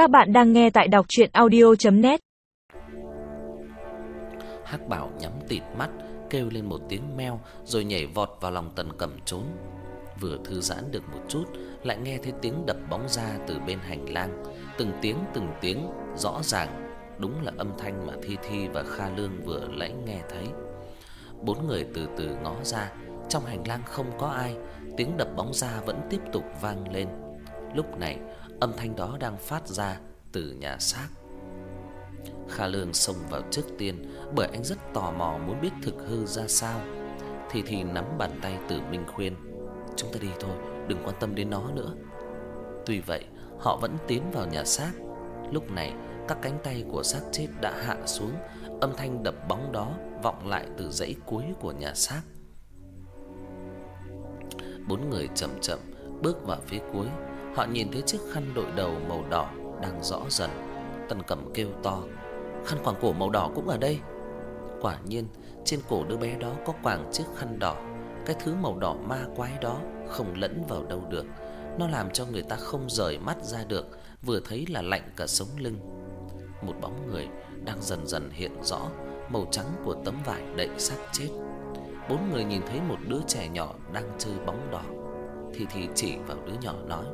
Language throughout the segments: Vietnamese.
Các bạn đang nghe tại đọc chuyện audio.net Hắc Bảo nhắm tịt mắt, kêu lên một tiếng meo rồi nhảy vọt vào lòng Tần Cẩm trốn. Vừa thư giãn được một chút, lại nghe thấy tiếng đập bóng ra từ bên hành lang, từng tiếng từng tiếng rõ ràng, đúng là âm thanh mà Thi Thi và Kha Lương vừa nãy nghe thấy. Bốn người từ từ ngó ra, trong hành lang không có ai, tiếng đập bóng ra vẫn tiếp tục vang lên. Lúc này, âm thanh đó đang phát ra từ nhà xác. Kha Lương xông vào trước tiên bởi anh rất tò mò muốn biết thực hư ra sao. Thì thì nắm bàn tay Tử Minh khuyên, "Chúng ta đi thôi, đừng quan tâm đến nó nữa." Tuy vậy, họ vẫn tiến vào nhà xác. Lúc này, các cánh tay của xác chết đã hạ xuống, âm thanh đập bóng đó vọng lại từ dãy cuối của nhà xác. Bốn người chậm chậm bước vào phía cuối, họ nhìn thấy chiếc khăn đội đầu màu đỏ đang rõ dần. Tần Cẩm kêu to, "Khăn quàng cổ màu đỏ cũng ở đây." Quả nhiên, trên cổ đứa bé đó có quàng chiếc khăn đỏ. Cái thứ màu đỏ ma quái đó không lẫn vào đâu được. Nó làm cho người ta không rời mắt ra được, vừa thấy là lạnh cả sống lưng. Một bóng người đang dần dần hiện rõ, màu trắng của tấm vải đậy xác chết. Bốn người nhìn thấy một đứa trẻ nhỏ đang chơi bóng đỏ. Thì thì chỉ vào đứa nhỏ nói: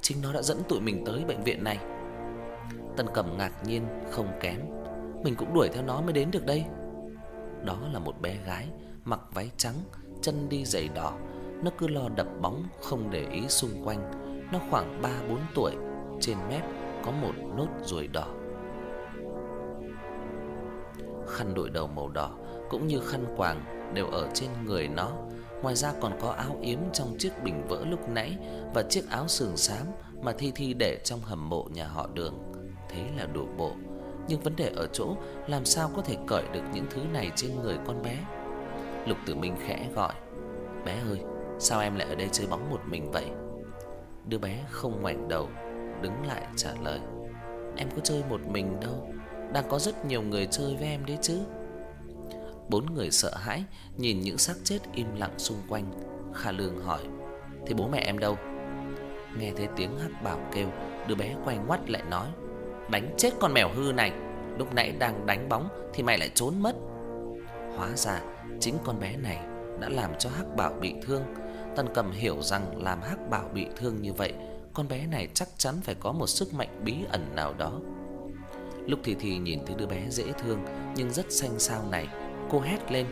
"Chính nó đã dẫn tụi mình tới bệnh viện này." Tần Cẩm ngạc nhiên không kém, mình cũng đuổi theo nó mới đến được đây. Đó là một bé gái mặc váy trắng, chân đi giày đỏ, nó cứ lo đập bóng không để ý xung quanh. Nó khoảng 3 4 tuổi, trên mép có một nốt ruồi đỏ. Khăn đội đầu màu đỏ cũng như khăn quàng đều ở trên người nó. Ngoài ra còn có áo yếm trong chiếc bình vỡ lúc nãy và chiếc áo sườn xám mà Thi Thi để trong hầm mộ nhà họ Đường. Thế là đủ bộ. Nhưng vấn đề ở chỗ làm sao có thể cởi được những thứ này trên người con bé. Lục Tử Minh khẽ gọi: "Bé ơi, sao em lại ở đây chơi bóng một mình vậy?" Đứa bé không ngoảnh đầu, đứng lại trả lời: "Em có chơi một mình đâu, đang có rất nhiều người chơi với em đấy chứ." Bốn người sợ hãi nhìn những xác chết im lặng xung quanh. Kha Lương hỏi: "Thế bố mẹ em đâu?" Nghe thấy tiếng Hắc Bảo kêu, đứa bé quay ngoắt lại nói: "Đánh chết con mèo hư này, lúc nãy đang đánh bóng thì mày lại trốn mất." Hóa ra chính con bé này đã làm cho Hắc Bảo bị thương. Tần Cầm hiểu rằng làm Hắc Bảo bị thương như vậy, con bé này chắc chắn phải có một sức mạnh bí ẩn nào đó. Lúc thì thì nhìn thấy đứa bé dễ thương nhưng rất xanh xao này, cô hét lên: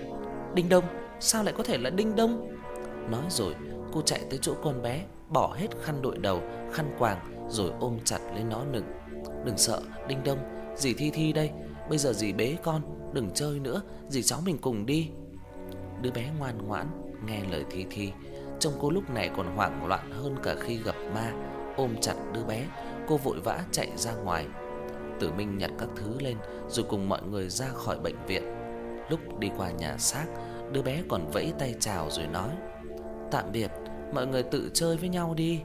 "Đinh Đông, sao lại có thể là Đinh Đông?" Nói rồi, cô chạy tới chỗ con bé, bỏ hết khăn đội đầu, khăn quàng rồi ôm chặt lấy nó nựng. "Đừng sợ, Đinh Đông, dì Thi Thi đây, bây giờ dì bế con, đừng chơi nữa, dì cháu mình cùng đi." Đứa bé ngoan ngoãn nghe lời Thi Thi, trông cô lúc này còn hoảng loạn hơn cả khi gặp ma, ôm chặt đứa bé, cô vội vã chạy ra ngoài. Tử Minh nhặt các thứ lên rồi cùng mọi người ra khỏi bệnh viện. Lúc đi qua nhà xác, đứa bé còn vẫy tay chào rồi nói: "Tạm biệt, mọi người tự chơi với nhau đi."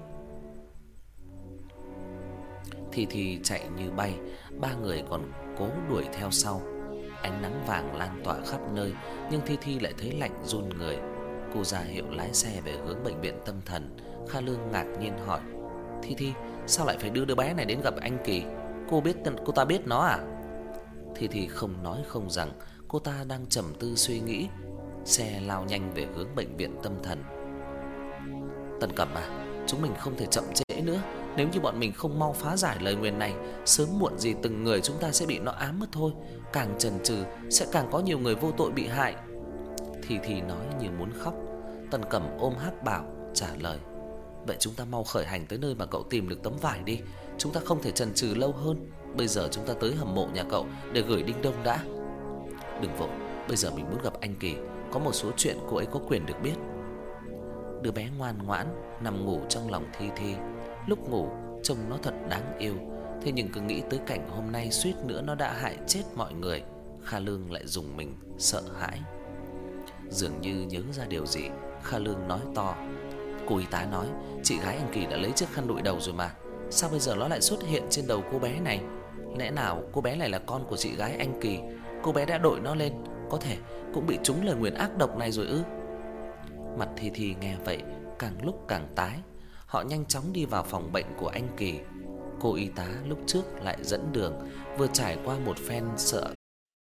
Thì thì chạy như bay, ba người còn cố đuổi theo sau. Ánh nắng vàng lan tỏa khắp nơi, nhưng Thi Thi lại thấy lạnh run người. Cô ra hiệu lái xe về hướng bệnh viện tâm thần. Kha Lương ngạc nhiên hỏi: "Thi Thi, sao lại phải đưa đứa bé này đến gặp anh Kỳ? Cô biết cô ta biết nó à?" Thi Thi không nói không rằng, cô ta đang trầm tư suy nghĩ. Xe lao nhanh về hướng bệnh viện tâm thần. Tần Cẩm à, chúng mình không thể chậm trễ nữa. Nếu như bọn mình không mau phá giải lời nguyền này, sớm muộn gì từng người chúng ta sẽ bị nó ám mất thôi. Càng chần chừ sẽ càng có nhiều người vô tội bị hại. Thì thì nói như muốn khóc. Tần Cẩm ôm Hắc Bảo trả lời: "Vậy chúng ta mau khởi hành tới nơi mà cậu tìm được tấm vải đi, chúng ta không thể chần chừ lâu hơn. Bây giờ chúng ta tới hầm mộ nhà cậu để gửi Đinh Đông đã." "Đừng vội, bây giờ mình muốn gặp anh Kỳ, có một số chuyện cô ấy có quyền được biết." Đứa bé ngoan ngoãn nằm ngủ trong lòng Thi Thi. Lúc ngủ trông nó thật đáng yêu, thế nhưng cứ nghĩ tới cảnh hôm nay suýt nữa nó đã hại chết mọi người, Kha Lương lại dùng mình sợ hãi. Dường như nhớ ra điều gì, Kha Lương nói to: "Cô y tá nói, chị gái anh Kỳ đã lấy chiếc khăn đội đầu rồi mà, sao bây giờ nó lại xuất hiện trên đầu cô bé này? Lẽ nào cô bé này là con của chị gái anh Kỳ, cô bé đã đội nó lên, có thể cũng bị trúng lời nguyền ác độc này rồi ư?" Mặt Thi Thi nghe vậy càng lúc càng tái. Họ nhanh chóng đi vào phòng bệnh của anh Kỳ. cô y tá lúc trước lại dẫn đường, vừa trải qua một phen sợ.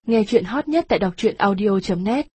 Nghe truyện hot nhất tại doctruyenaudio.net